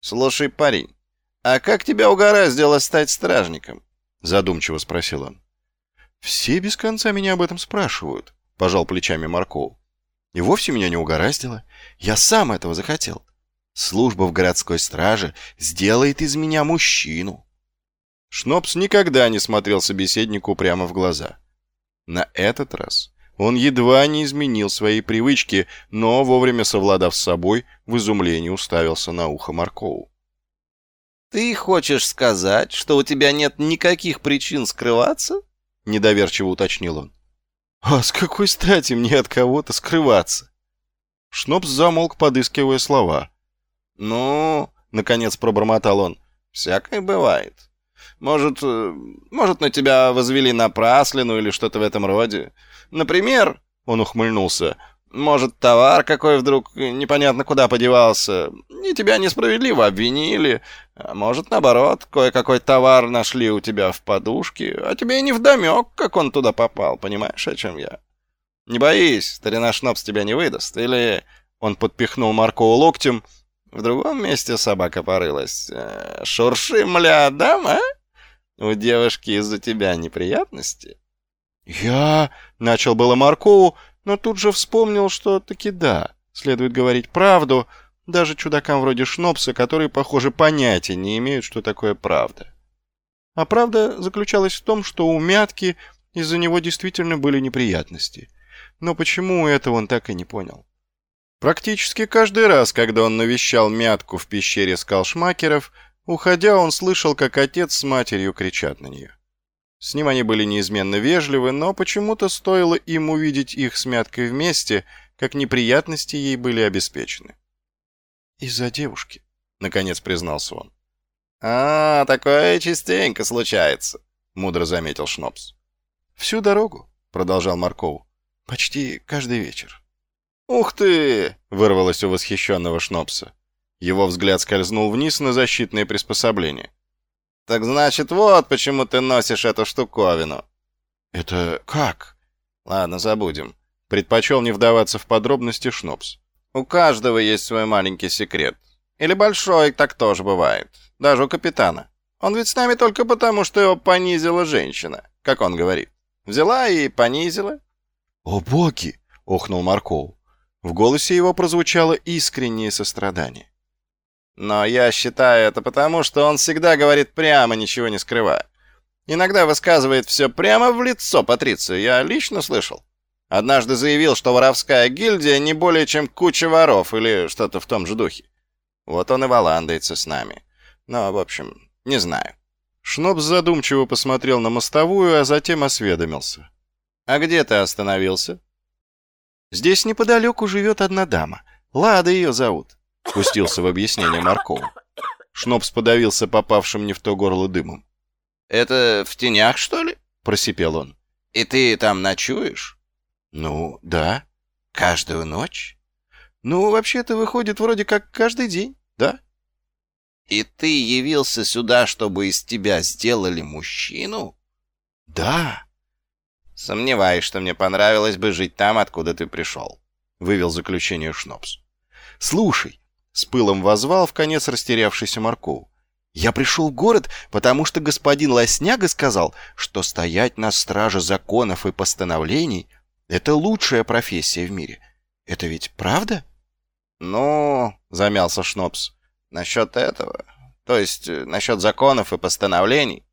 Слушай, парень, а как тебя угораздило стать стражником? Задумчиво спросил он. Все без конца меня об этом спрашивают, пожал плечами Марков. И вовсе меня не угораздило. Я сам этого захотел. Служба в городской страже сделает из меня мужчину. Шнопс никогда не смотрел собеседнику прямо в глаза. На этот раз он едва не изменил свои привычки, но, вовремя совладав с собой, в изумлении уставился на ухо Маркову. «Ты хочешь сказать, что у тебя нет никаких причин скрываться?» — недоверчиво уточнил он. «А с какой стати мне от кого-то скрываться?» Шнопс замолк, подыскивая слова. «Ну, — наконец пробормотал он, — всякое бывает. Может, э, может, на тебя возвели напраслину или что-то в этом роде. Например, он ухмыльнулся, может, товар какой вдруг непонятно куда подевался, и тебя несправедливо обвинили. А может, наоборот, кое-какой товар нашли у тебя в подушке, а тебе и не вдомек, как он туда попал, понимаешь, о чем я? Не боись, старина Шнопс тебя не выдаст. Или он подпихнул Маркову локтем, в другом месте собака порылась. Э, шурши, мля, дам, а? У девушки из-за тебя неприятности? Я... Начал было Маркову, но тут же вспомнил, что таки да, следует говорить правду, даже чудакам вроде Шнопса, которые, похоже, понятия не имеют, что такое правда. А правда заключалась в том, что у Мятки из-за него действительно были неприятности. Но почему этого он так и не понял. Практически каждый раз, когда он навещал Мятку в пещере скалшмакеров, уходя, он слышал, как отец с матерью кричат на нее. С ним они были неизменно вежливы, но почему-то стоило им увидеть их с Мяткой вместе, как неприятности ей были обеспечены. «Из-за девушки», — наконец признался он. «А, такое частенько случается», — мудро заметил Шнопс. «Всю дорогу», — продолжал Марков, — «почти каждый вечер». «Ух ты!» — вырвалось у восхищенного Шнопса. Его взгляд скользнул вниз на защитные приспособления. «Так значит, вот почему ты носишь эту штуковину». «Это как?» «Ладно, забудем». Предпочел не вдаваться в подробности Шнопс. «У каждого есть свой маленький секрет. Или большой, так тоже бывает. Даже у капитана. Он ведь с нами только потому, что его понизила женщина, как он говорит. Взяла и понизила». «О боги!» — охнул Марков. В голосе его прозвучало искреннее сострадание. Но я считаю это потому, что он всегда говорит прямо, ничего не скрывая. Иногда высказывает все прямо в лицо Патрицию, я лично слышал. Однажды заявил, что воровская гильдия не более чем куча воров или что-то в том же духе. Вот он и валандается с нами. Но, в общем, не знаю. Шнобс задумчиво посмотрел на мостовую, а затем осведомился. «А где ты остановился?» «Здесь неподалеку живет одна дама. Лада ее зовут. Пустился в объяснение Марков. Шнопс подавился попавшим не в то горло дымом. «Это в тенях, что ли?» — просипел он. «И ты там ночуешь?» «Ну, да. Каждую ночь?» «Ну, вообще-то выходит вроде как каждый день, да?» «И ты явился сюда, чтобы из тебя сделали мужчину?» «Да». «Сомневаюсь, что мне понравилось бы жить там, откуда ты пришел», — вывел заключение Шнопс. «Слушай, с пылом возвал в конец растерявшийся Марков. «Я пришел в город, потому что господин Лосняга сказал, что стоять на страже законов и постановлений — это лучшая профессия в мире. Это ведь правда?» «Ну, — замялся Шнопс, — насчет этого, то есть э, насчет законов и постановлений,